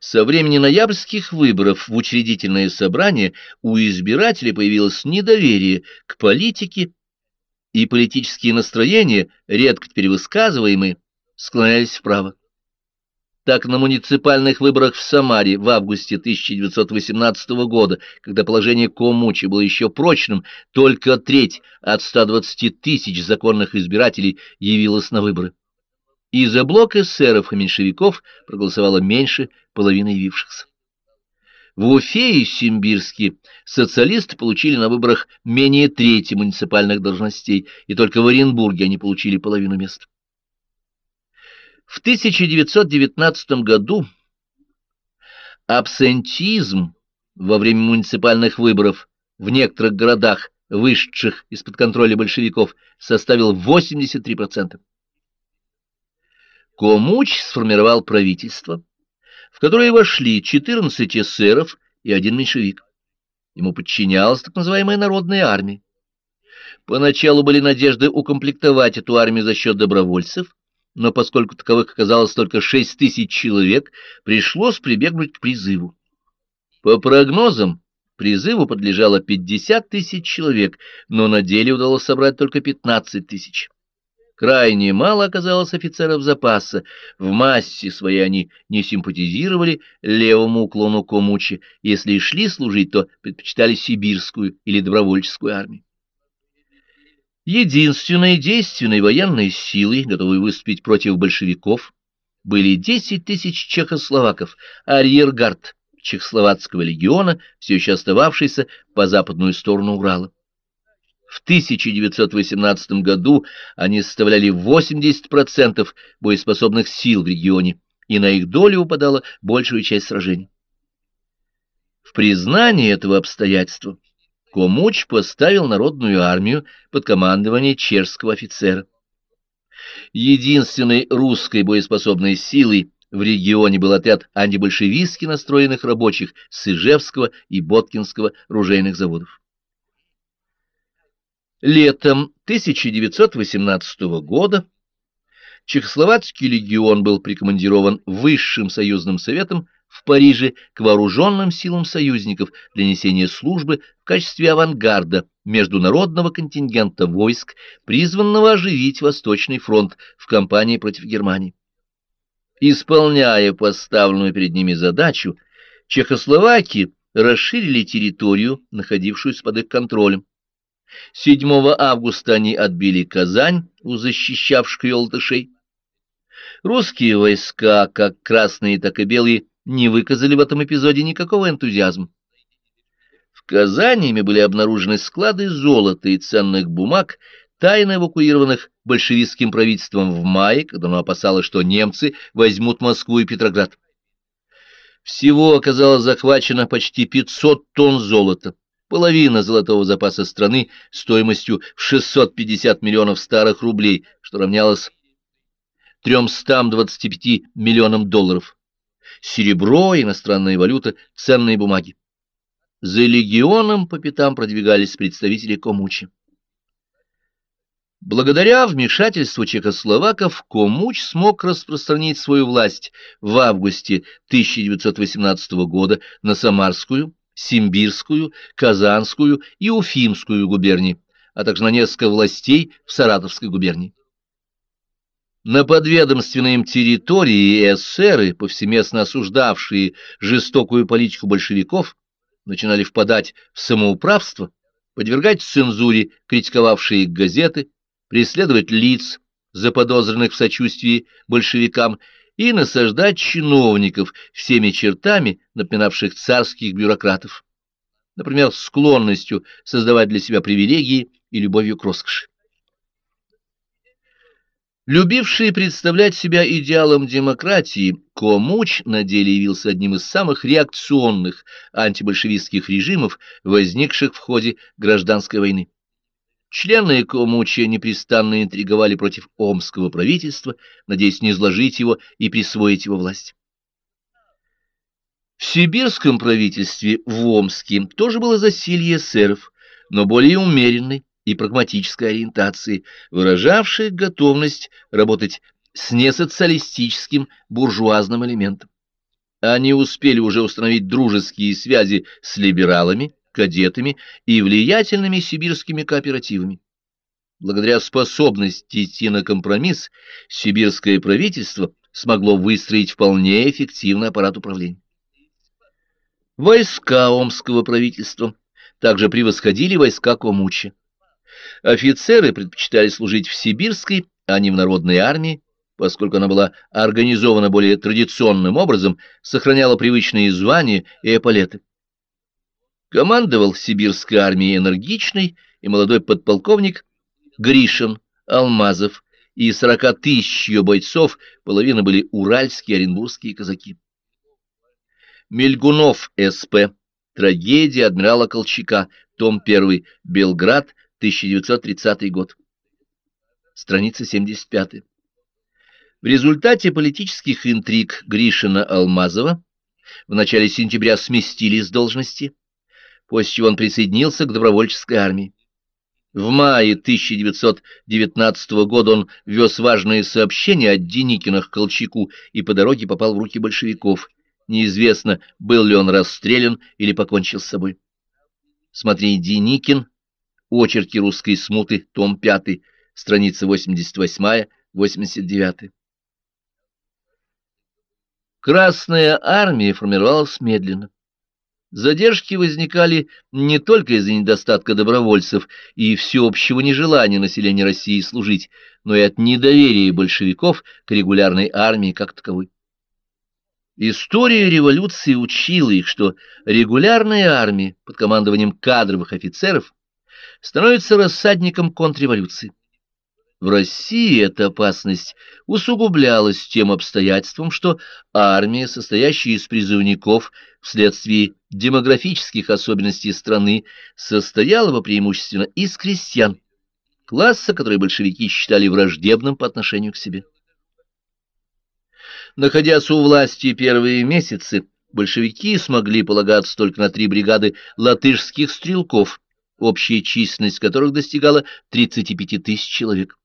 Со времени ноябрьских выборов в учредительное собрание у избирателей появилось недоверие к политике, и политические настроения, редко теперь высказываемые, склонялись вправо. Так на муниципальных выборах в Самаре в августе 1918 года, когда положение Комучи было еще прочным, только треть от 120 тысяч законных избирателей явилась на выборы. И за блок эсеров и меньшевиков проголосовало меньше половины явившихся. В Уфе и Симбирске социалисты получили на выборах менее трети муниципальных должностей, и только в Оренбурге они получили половину мест. В 1919 году абсентизм во время муниципальных выборов в некоторых городах, вышедших из-под контроля большевиков, составил 83%. Комуч сформировал правительство, в которое вошли 14 эсеров и один меньшевик. Ему подчинялась так называемая народная армия. Поначалу были надежды укомплектовать эту армию за счет добровольцев, но поскольку таковых оказалось только шесть тысяч человек, пришлось прибегнуть к призыву. По прогнозам, призыву подлежало 50 тысяч человек, но на деле удалось собрать только 15 тысяч. Крайне мало оказалось офицеров запаса, в массе своей они не симпатизировали левому уклону Комучи, если и шли служить, то предпочитали сибирскую или добровольческую армию. Единственной действенной военной силой, готовой выступить против большевиков, были 10 тысяч чехословаков, арьергард Чехословацкого легиона, все еще остававшийся по западную сторону Урала. В 1918 году они составляли 80% боеспособных сил в регионе, и на их долю упадала большая часть сражений. В признании этого обстоятельства Комуч поставил народную армию под командование чешского офицера. Единственной русской боеспособной силой в регионе был отряд антибольшевистски настроенных рабочих с Ижевского и Боткинского ружейных заводов. Летом 1918 года Чехословацкий легион был прикомандирован Высшим союзным советом в Париже к вооруженным силам союзников для несения службы в качестве авангарда международного контингента войск, призванного оживить Восточный фронт в кампании против Германии. Исполняя поставленную перед ними задачу, чехословаки расширили территорию, находившуюся под их контролем. 7 августа они отбили Казань у защищавших ее. Русские войска, как красные, так и белые, не выказали в этом эпизоде никакого энтузиазма. В Казани ими были обнаружены склады золота и ценных бумаг, тайно эвакуированных большевистским правительством в мае, когда оно опасалось, что немцы возьмут Москву и Петроград. Всего оказалось захвачено почти 500 тонн золота, половина золотого запаса страны стоимостью в 650 миллионов старых рублей, что равнялось 325 миллионам долларов серебро, иностранная валюта, ценные бумаги. За легионом по пятам продвигались представители Комучи. Благодаря вмешательству чехословаков Комуч смог распространить свою власть в августе 1918 года на Самарскую, Симбирскую, Казанскую и Уфимскую губернии, а также на несколько властей в Саратовской губернии. На подведомственной им территории эсеры, повсеместно осуждавшие жестокую политику большевиков, начинали впадать в самоуправство, подвергать цензуре критиковавшие газеты, преследовать лиц, заподозренных в сочувствии большевикам, и насаждать чиновников всеми чертами, напоминавших царских бюрократов, например, склонностью создавать для себя привилегии и любовью к роскоши. Любивший представлять себя идеалом демократии, Комуч на деле явился одним из самых реакционных антибольшевистских режимов, возникших в ходе гражданской войны. Члены Комуча непрестанно интриговали против омского правительства, надеясь не изложить его и присвоить его власть. В сибирском правительстве в Омске тоже было засилье эсеров, но более умеренный и прагматической ориентации, выражавшей готовность работать с несоциалистическим буржуазным элементом. Они успели уже установить дружеские связи с либералами, кадетами и влиятельными сибирскими кооперативами. Благодаря способности идти на компромисс, сибирское правительство смогло выстроить вполне эффективный аппарат управления. Войска омского правительства также превосходили войска Комуча. Офицеры предпочитали служить в сибирской, а не в народной армии, поскольку она была организована более традиционным образом, сохраняла привычные звания и эполеты. Командовал сибирской армией энергичный и молодой подполковник Гришин, Алмазов, и сорока тысяч ее бойцов половина были уральские оренбургские казаки. Мельгунов, С.П. Трагедия адмирала Колчака, том 1, Белград, 1930 год. Страница 75. В результате политических интриг Гришина-Алмазова в начале сентября сместили с должности, после чего он присоединился к добровольческой армии. В мае 1919 года он вез важные сообщения от Деникина к Колчаку и по дороге попал в руки большевиков. Неизвестно, был ли он расстрелян или покончил с собой. Смотри Деникин, очерки русской смуты, том 5, страница 88-89. Красная армия формировалась медленно. Задержки возникали не только из-за недостатка добровольцев и всеобщего нежелания населения России служить, но и от недоверия большевиков к регулярной армии как таковой. История революции учила их, что регулярная армия под командованием кадровых офицеров становится рассадником контрреволюции. В России эта опасность усугублялась тем обстоятельством, что армия, состоящая из призывников вследствие демографических особенностей страны, состояла бы преимущественно из крестьян, класса, который большевики считали враждебным по отношению к себе. Находясь у власти первые месяцы, большевики смогли полагаться только на три бригады латышских стрелков, общая численность которых достигала 35 тысяч человек.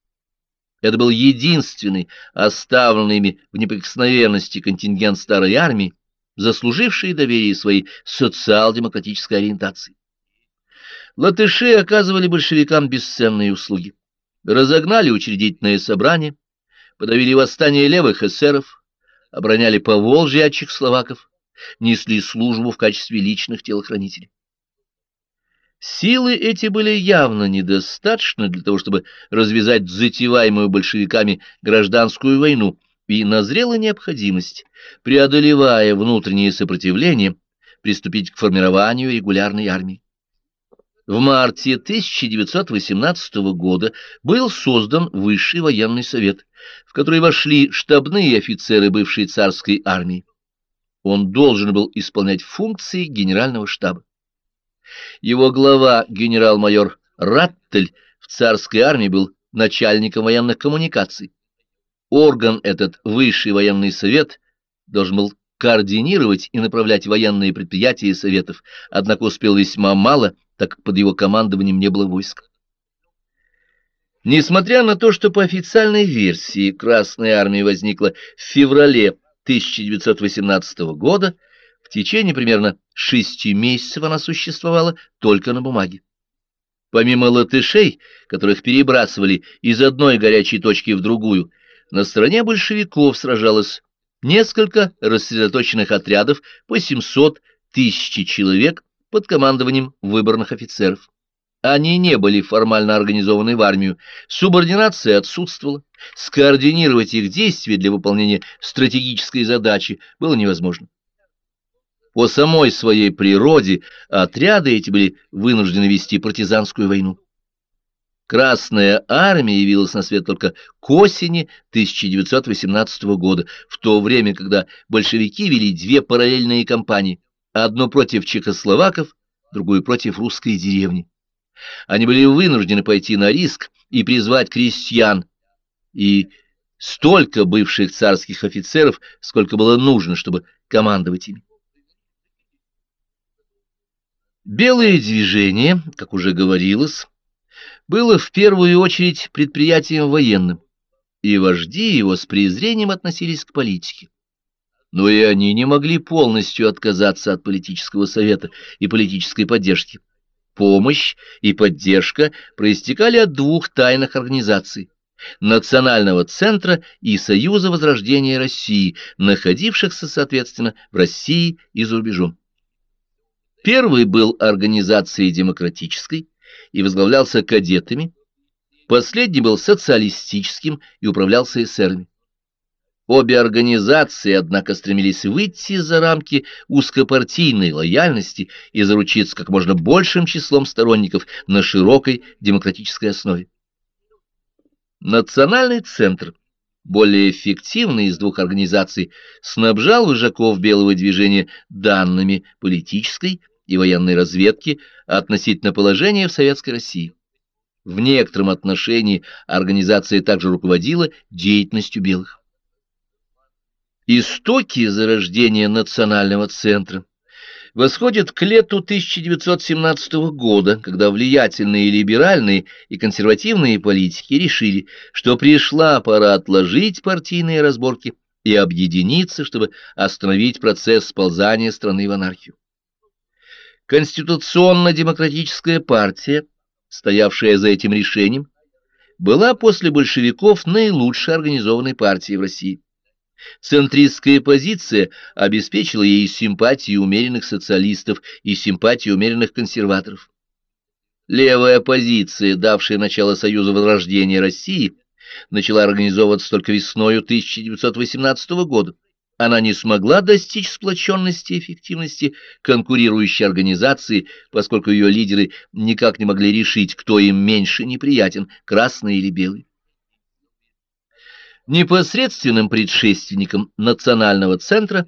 Это был единственный оставленный ими в неприкосновенности контингент старой армии, заслуживший доверие своей социал-демократической ориентации. Латыши оказывали большевикам бесценные услуги. Разогнали учредительное собрание, подавили восстание левых эсеров, обороняли Поволжье от чехословаков, несли службу в качестве личных телохранителей. Силы эти были явно недостаточны для того, чтобы развязать затеваемую большевиками гражданскую войну, и назрела необходимость, преодолевая внутреннее сопротивление, приступить к формированию регулярной армии. В марте 1918 года был создан Высший военный совет, в который вошли штабные офицеры бывшей царской армии. Он должен был исполнять функции генерального штаба. Его глава, генерал-майор Раттель, в царской армии был начальником военных коммуникаций. Орган этот, Высший военный совет, должен был координировать и направлять военные предприятия и советов, однако успел весьма мало, так как под его командованием не было войск. Несмотря на то, что по официальной версии Красная армия возникла в феврале 1918 года, в течение примерно шести месяцев она существовала только на бумаге. Помимо латышей, которых перебрасывали из одной горячей точки в другую, на стороне большевиков сражалось несколько рассредоточенных отрядов по 700 тысяч человек под командованием выборных офицеров. Они не были формально организованы в армию, субординация отсутствовала, скоординировать их действия для выполнения стратегической задачи было невозможно. По самой своей природе отряды эти были вынуждены вести партизанскую войну. Красная армия явилась на свет только к осени 1918 года, в то время, когда большевики вели две параллельные кампании, одну против чехословаков, другую против русской деревни. Они были вынуждены пойти на риск и призвать крестьян, и столько бывших царских офицеров, сколько было нужно, чтобы командовать ими. Белое движение, как уже говорилось, было в первую очередь предприятием военным, и вожди его с презрением относились к политике. но и они не могли полностью отказаться от политического совета и политической поддержки. Помощь и поддержка проистекали от двух тайных организаций Национального центра и Союза Возрождения России, находившихся, соответственно, в России и за рубежом. Первый был организацией демократической и возглавлялся кадетами, последний был социалистическим и управлялся эсерами. Обе организации, однако, стремились выйти за рамки узкопартийной лояльности и заручиться как можно большим числом сторонников на широкой демократической основе. Национальный центр, более эффективный из двух организаций, снабжал вожаков белого движения данными политической и военной разведки относительно положения в Советской России. В некотором отношении организация также руководила деятельностью белых. Истоки зарождения национального центра восходят к лету 1917 года, когда влиятельные либеральные и консервативные политики решили, что пришла пора отложить партийные разборки и объединиться, чтобы остановить процесс сползания страны в анархию. Конституционно-демократическая партия, стоявшая за этим решением, была после большевиков наилучшей организованной партией в России. Центристская позиция обеспечила ей симпатии умеренных социалистов и симпатии умеренных консерваторов. Левая оппозиция, давшая начало Союзу Возрождения России, начала организовываться только весною 1918 года. Она не смогла достичь сплоченности и эффективности конкурирующей организации, поскольку ее лидеры никак не могли решить, кто им меньше неприятен, красный или белый. Непосредственным предшественником национального центра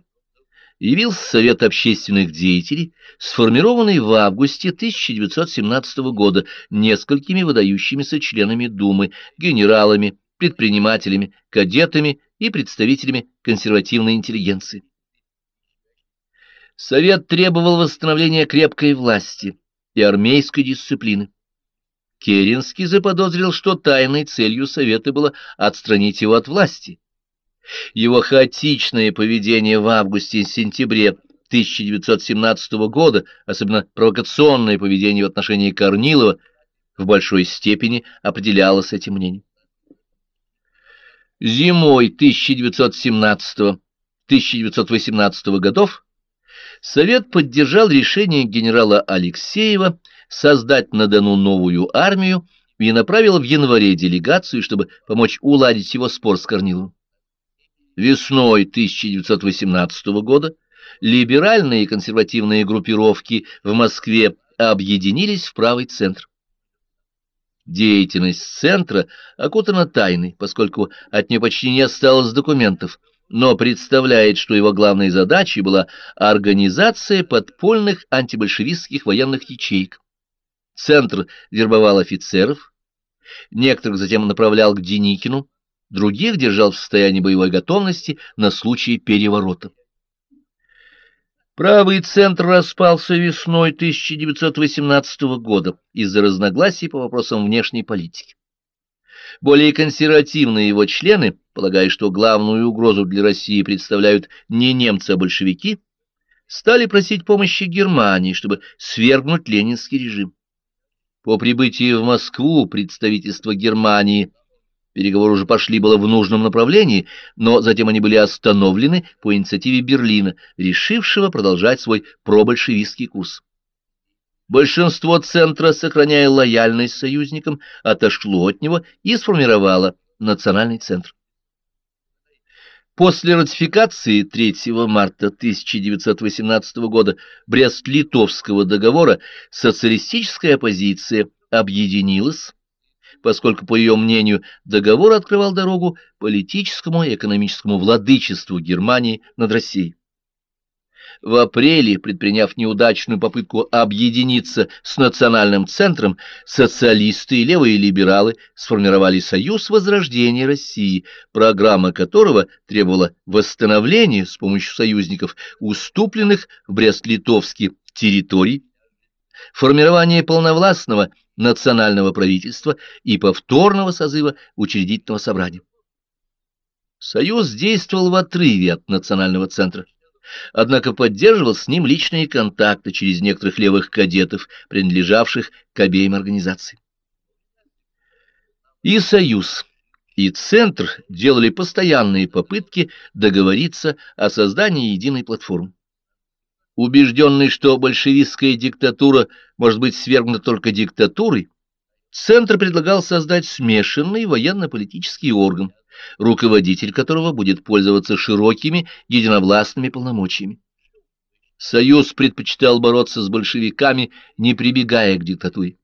явился Совет общественных деятелей, сформированный в августе 1917 года несколькими выдающимися членами Думы, генералами, предпринимателями, кадетами и представителями консервативной интеллигенции. Совет требовал восстановления крепкой власти и армейской дисциплины. Керенский заподозрил, что тайной целью Совета было отстранить его от власти. Его хаотичное поведение в августе и сентябре 1917 года, особенно провокационное поведение в отношении Корнилова, в большой степени определялось этим мнением. Зимой 1917-1918 годов Совет поддержал решение генерала Алексеева создать на Дону новую армию и направила в январе делегацию, чтобы помочь уладить его спор с Корниловым. Весной 1918 года либеральные и консервативные группировки в Москве объединились в правый центр. Деятельность центра окутана тайной, поскольку от нее почти не осталось документов, но представляет, что его главной задачей была организация подпольных антибольшевистских военных ячеек. Центр вербовал офицеров, некоторых затем направлял к Деникину, других держал в состоянии боевой готовности на случай переворота. Правый центр распался весной 1918 года из-за разногласий по вопросам внешней политики. Более консервативные его члены, полагая, что главную угрозу для России представляют не немцы, а большевики, стали просить помощи Германии, чтобы свергнуть ленинский режим. По прибытии в Москву представительство Германии переговоры уже пошли было в нужном направлении, но затем они были остановлены по инициативе Берлина, решившего продолжать свой пробольшевистский курс. Большинство центра, сохраняя лояльность союзникам, отошло от него и сформировало национальный центр. После ратификации 3 марта 1918 года Брест-Литовского договора социалистическая оппозиция объединилась, поскольку, по ее мнению, договор открывал дорогу политическому и экономическому владычеству Германии над Россией. В апреле, предприняв неудачную попытку объединиться с национальным центром, социалисты и левые либералы сформировали Союз Возрождения России, программа которого требовала восстановления с помощью союзников уступленных в Брест-Литовске территорий, формирования полновластного национального правительства и повторного созыва учредительного собрания. Союз действовал в отрыве от национального центра, однако поддерживал с ним личные контакты через некоторых левых кадетов, принадлежавших к обеим организациям. И Союз, и Центр делали постоянные попытки договориться о создании единой платформы. Убежденный, что большевистская диктатура может быть свергнута только диктатурой, Центр предлагал создать смешанный военно-политический орган, руководитель которого будет пользоваться широкими единовластными полномочиями. Союз предпочитал бороться с большевиками, не прибегая к диктатуре.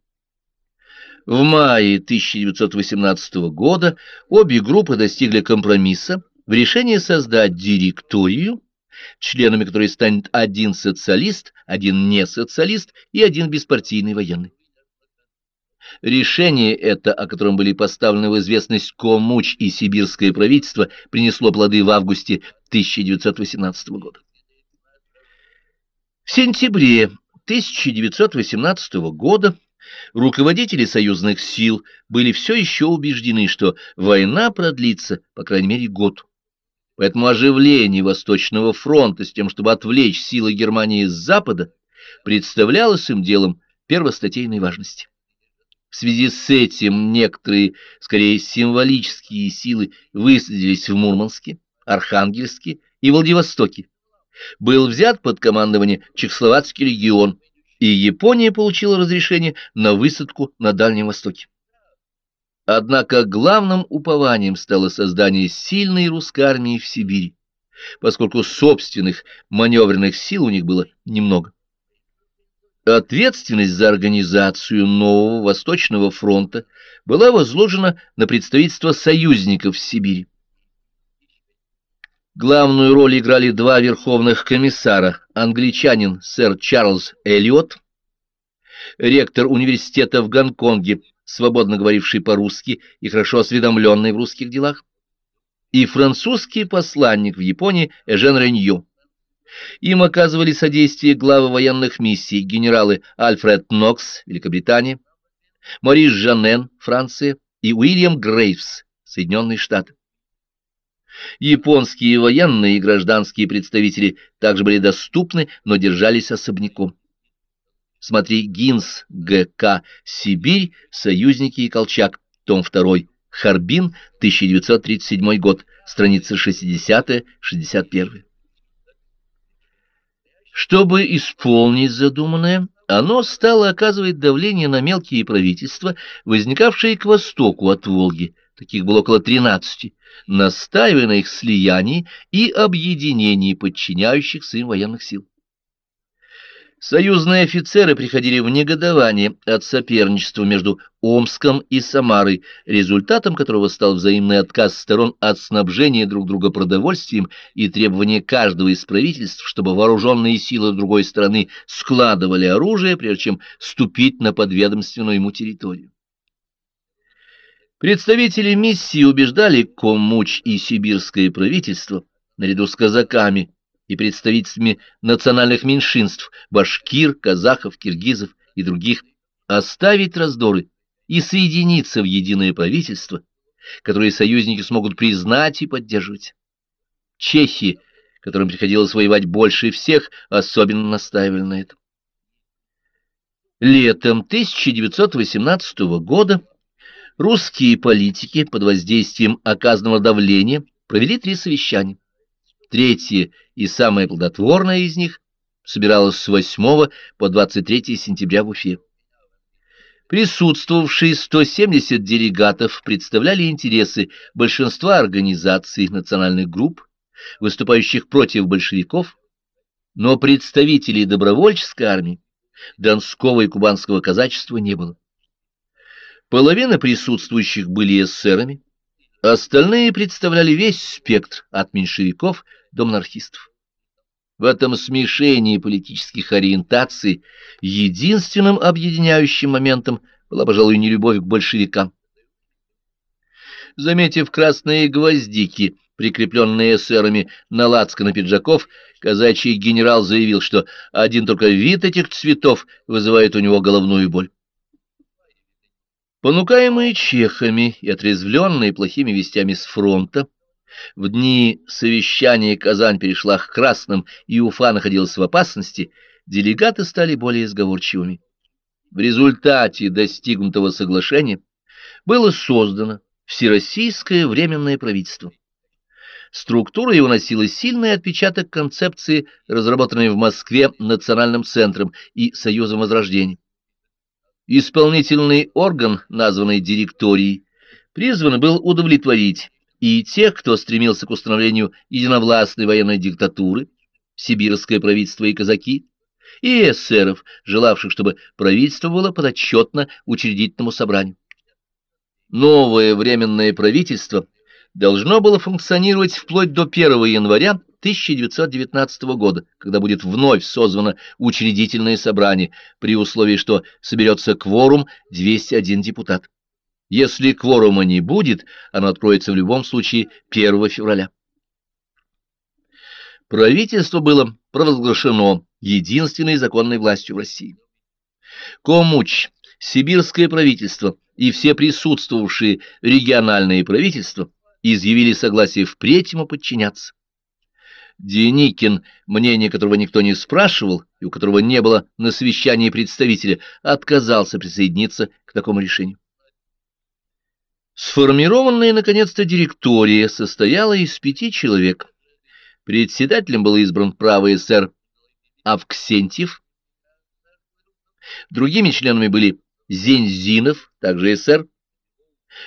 В мае 1918 года обе группы достигли компромисса в решении создать директорию, членами которой станет один социалист, один несоциалист и один беспартийный военный. Решение это, о котором были поставлены в известность Комуч и сибирское правительство, принесло плоды в августе 1918 года. В сентябре 1918 года руководители союзных сил были все еще убеждены, что война продлится, по крайней мере, год. Поэтому оживление Восточного фронта с тем, чтобы отвлечь силы Германии с запада, представлялось им делом первостатейной важности. В связи с этим некоторые, скорее символические силы высадились в Мурманске, Архангельске и Владивостоке. Был взят под командование Чехословацкий регион, и Япония получила разрешение на высадку на Дальнем Востоке. Однако главным упованием стало создание сильной русской армии в Сибири, поскольку собственных маневренных сил у них было немного. Ответственность за организацию нового Восточного фронта была возложена на представительство союзников в Сибири. Главную роль играли два верховных комиссара, англичанин сэр Чарльз Эллиот, ректор университета в Гонконге свободно говоривший по-русски и хорошо осведомленный в русских делах, и французский посланник в Японии Эжен Ренью. Им оказывали содействие главы военных миссий генералы Альфред Нокс, Великобритания, Морис Жанен, Франция, и Уильям Грейвс, Соединенные Штаты. Японские военные и гражданские представители также были доступны, но держались особняком. Смотри Гинс, Г.К. Сибирь, Союзники и Колчак, том 2, Харбин, 1937 год, страница 60-61. Чтобы исполнить задуманное, оно стало оказывать давление на мелкие правительства, возникавшие к востоку от Волги, таких было около 13, настаивая на их слиянии и объединении подчиняющихся им военных сил. Союзные офицеры приходили в негодование от соперничества между Омском и Самарой, результатом которого стал взаимный отказ сторон от снабжения друг друга продовольствием и требование каждого из правительств, чтобы вооруженные силы другой страны складывали оружие, прежде чем ступить на подведомственную ему территорию. Представители миссии убеждали Коммуч и сибирское правительство, наряду с казаками, и представителями национальных меньшинств – башкир, казахов, киргизов и других – оставить раздоры и соединиться в единое правительство, которое союзники смогут признать и поддерживать. Чехи, которым приходилось воевать больше всех, особенно настаивали на этом. Летом 1918 года русские политики под воздействием оказанного давления провели три совещания. Третье и самое плодотворное из них собиралось с 8 по 23 сентября в Уфе. Присутствовавшие 170 делегатов представляли интересы большинства организаций национальных групп, выступающих против большевиков, но представителей добровольческой армии, Донского и Кубанского казачества не было. Половина присутствующих были эсерами, остальные представляли весь спектр от меньшевиков до монархистов. В этом смешении политических ориентаций единственным объединяющим моментом была, пожалуй, не любовь к большевикам. Заметив красные гвоздики, прикрепленные эсерами на лацканы пиджаков, казачий генерал заявил, что один только вид этих цветов вызывает у него головную боль. Понукаемые чехами и отрезвленные плохими вестями с фронта, В дни совещания Казань перешла к красным, и Уфа находилась в опасности, делегаты стали более сговорчивыми. В результате достигнутого соглашения было создано Всероссийское временное правительство. Структура его носила сильный отпечаток концепции, разработанной в Москве Национальным центром и Союзом Возрождения. Исполнительный орган, названный директорией, призван был удовлетворить и тех, кто стремился к установлению единовластной военной диктатуры, сибирское правительство и казаки, и эсеров, желавших, чтобы правительство было подотчетно учредительному собранию. Новое временное правительство должно было функционировать вплоть до 1 января 1919 года, когда будет вновь созвано учредительное собрание, при условии, что соберется кворум 201 депутат. Если кворума не будет, оно откроется в любом случае 1 февраля. Правительство было провозглашено единственной законной властью в России. Комуч, сибирское правительство и все присутствовавшие региональные правительства изъявили согласие впредь ему подчиняться. Деникин, мнение которого никто не спрашивал и у которого не было на совещании представителя, отказался присоединиться к такому решению. Сформированная, наконец-то, директория состояла из пяти человек. Председателем был избран правый эсер Авксентьев. Другими членами были Зензинов, также эсер,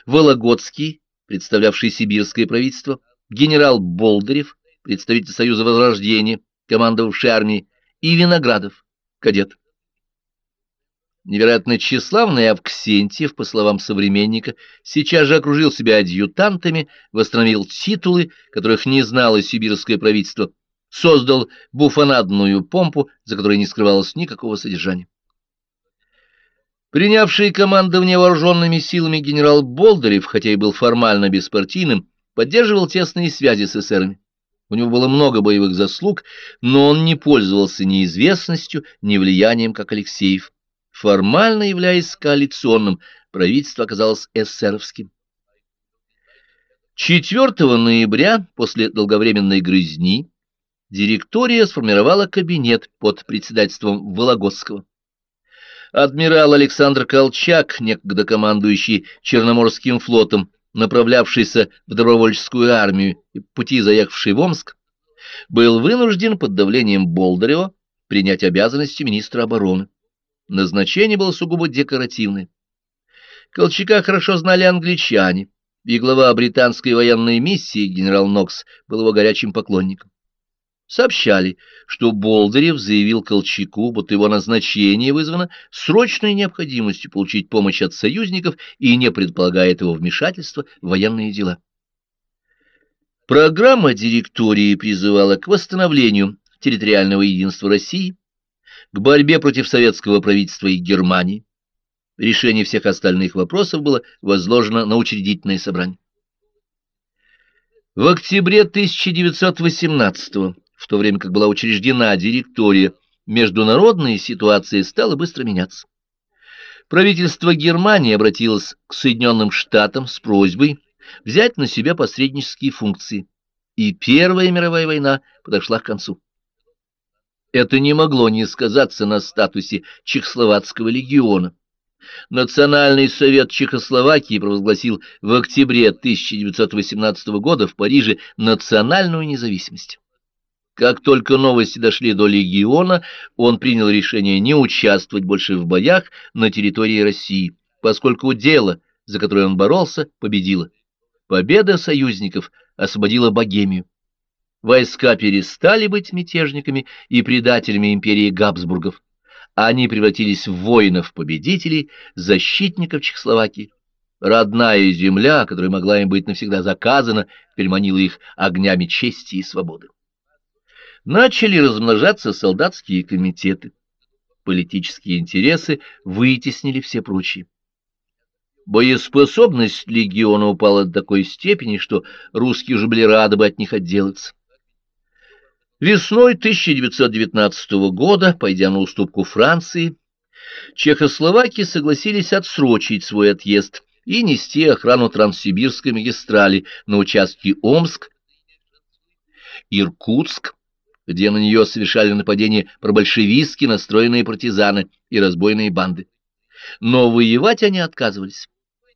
Вологодский, представлявший сибирское правительство, генерал Болдырев, представитель Союза Возрождения, командовавший армией, и Виноградов, кадет. Невероятно тщеславный Авксентьев, по словам современника, сейчас же окружил себя адъютантами, восстановил титулы, которых не знало сибирское правительство, создал буфонадную помпу, за которой не скрывалось никакого содержания. Принявший командование вооруженными силами генерал Болдырев, хотя и был формально беспартийным, поддерживал тесные связи с эсерами. У него было много боевых заслуг, но он не пользовался ни известностью, ни влиянием, как Алексеев. Формально являясь коалиционным, правительство оказалось эсеровским. 4 ноября, после долговременной грызни, директория сформировала кабинет под председательством Вологодского. Адмирал Александр Колчак, некогда командующий Черноморским флотом, направлявшийся в добровольческую армию и пути заехавший в Омск, был вынужден под давлением Болдырева принять обязанности министра обороны. Назначение было сугубо декоративное. Колчака хорошо знали англичане, и глава британской военной миссии генерал Нокс был его горячим поклонником сообщали, что Болдырев заявил Колчаку, будто его назначение вызвано срочной необходимостью получить помощь от союзников и не предполагает его вмешательства в военные дела. Программа директории призывала к восстановлению территориального единства России, к борьбе против советского правительства и Германии. Решение всех остальных вопросов было возложено на учредительное собрание. В октябре 1918 года в то время как была учреждена директория, международная ситуация стала быстро меняться. Правительство Германии обратилось к Соединенным Штатам с просьбой взять на себя посреднические функции, и Первая мировая война подошла к концу. Это не могло не сказаться на статусе Чехословацкого легиона. Национальный совет Чехословакии провозгласил в октябре 1918 года в Париже национальную независимость. Как только новости дошли до легиона, он принял решение не участвовать больше в боях на территории России, поскольку дело, за которое он боролся, победило. Победа союзников освободила Богемию. Войска перестали быть мятежниками и предателями империи Габсбургов. Они превратились в воинов-победителей, защитников Чехословакии. Родная земля, которая могла им быть навсегда заказана, переманила их огнями чести и свободы. Начали размножаться солдатские комитеты. Политические интересы вытеснили все прочие. Боеспособность легиона упала до такой степени, что русские уже были рады бы от них отделаться. Весной 1919 года, пойдя на уступку Франции, чехословаки согласились отсрочить свой отъезд и нести охрану Транссибирской магистрали на участке Омск, Иркутск, где на нее совершали нападения пробольшевистски настроенные партизаны и разбойные банды. Но воевать они отказывались.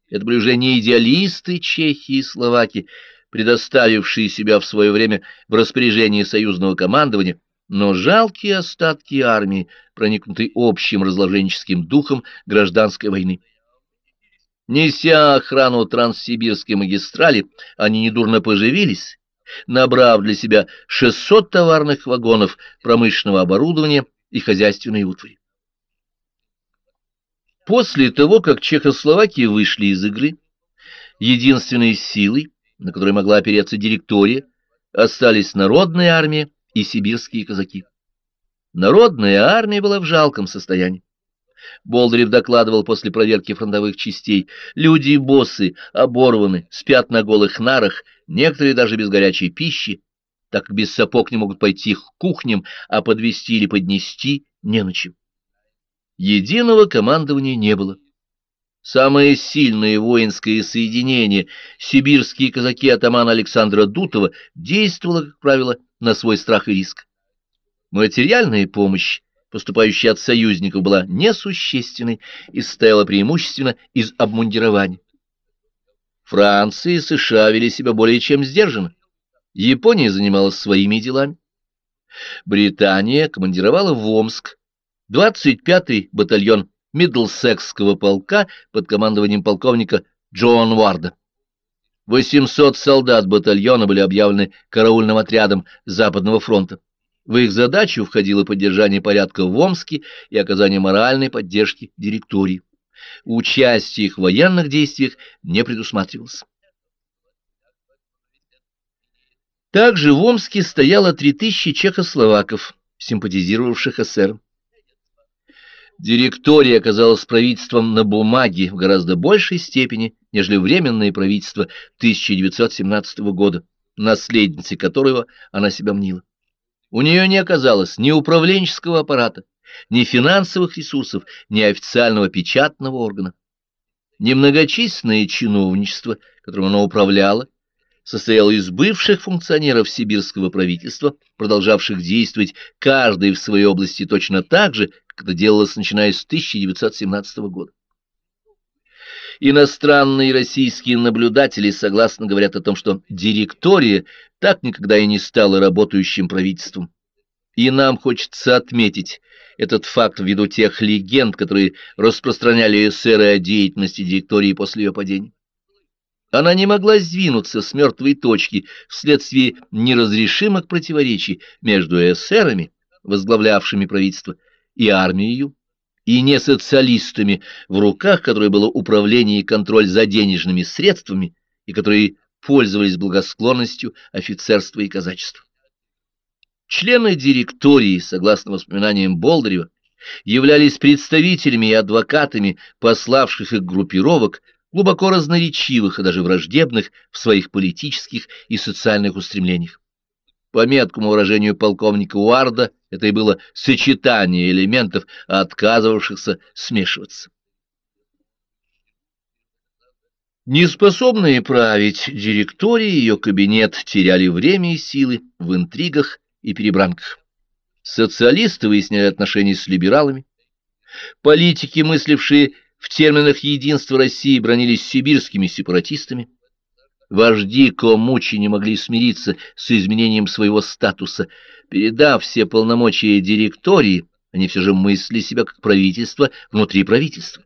Это были уже не идеалисты чехи и словаки, предоставившие себя в свое время в распоряжение союзного командования, но жалкие остатки армии, проникнутой общим разложенческим духом гражданской войны. Неся охрану Транссибирской магистрали, они недурно поживились, набрав для себя 600 товарных вагонов промышленного оборудования и хозяйственной утвари. После того, как Чехословакия вышли из игры, единственной силой, на которой могла опереться директория, остались народная армия и сибирские казаки. Народная армия была в жалком состоянии. Болдырев докладывал после проверки фронтовых частей. Люди боссы, оборваны, спят на голых нарах, некоторые даже без горячей пищи, так как без сапог не могут пойти к кухням, а подвести или поднести не на чем. Единого командования не было. Самое сильное воинское соединение, сибирские казаки атамана Александра Дутова, действовало, как правило, на свой страх и риск. Материальная помощь, поступающая от союзников, была несущественной и состояла преимущественно из обмундирования. Франция и США вели себя более чем сдержанно. Япония занималась своими делами. Британия командировала в Омск 25-й батальон Миддлсекского полка под командованием полковника Джоан Уарда. 800 солдат батальона были объявлены караульным отрядом Западного фронта. В их задачу входило поддержание порядка в Омске и оказание моральной поддержки директории. Участие их в военных действиях не предусматривалось. Также в Омске стояло 3000 чехословаков, симпатизировавших эсерам. Директория оказалась правительством на бумаге в гораздо большей степени, нежели временное правительство 1917 года, наследницей которого она себя мнила. У нее не оказалось ни управленческого аппарата, ни финансовых ресурсов, ни официального печатного органа. Немногочисленное чиновничество, которым она управляла, состояло из бывших функционеров сибирского правительства, продолжавших действовать каждый в своей области точно так же, как это делалось начиная с 1917 года. Иностранные российские наблюдатели согласно говорят о том, что директория так никогда и не стала работающим правительством. И нам хочется отметить этот факт ввиду тех легенд, которые распространяли эсеры о деятельности директории после ее падения. Она не могла сдвинуться с мертвой точки вследствие неразрешимых противоречий между эсерами, возглавлявшими правительство, и армией, и не социалистами, в руках которой было управление и контроль за денежными средствами, и которые пользовались благосклонностью офицерства и казачества. Члены директории, согласно воспоминаниям Болдырева, являлись представителями и адвокатами пославших их группировок, глубоко разноречивых и даже враждебных в своих политических и социальных устремлениях. По меткому выражению полковника Уарда, это и было сочетание элементов, отказывавшихся смешиваться. Неспособные править директории и ее кабинет теряли время и силы в интригах и перебранках. Социалисты выясняли отношения с либералами. Политики, мыслившие в терминах единства России, бронились сибирскими сепаратистами. Вожди Комучи не могли смириться с изменением своего статуса. Передав все полномочия директории, они все же мысли себя как правительство внутри правительства.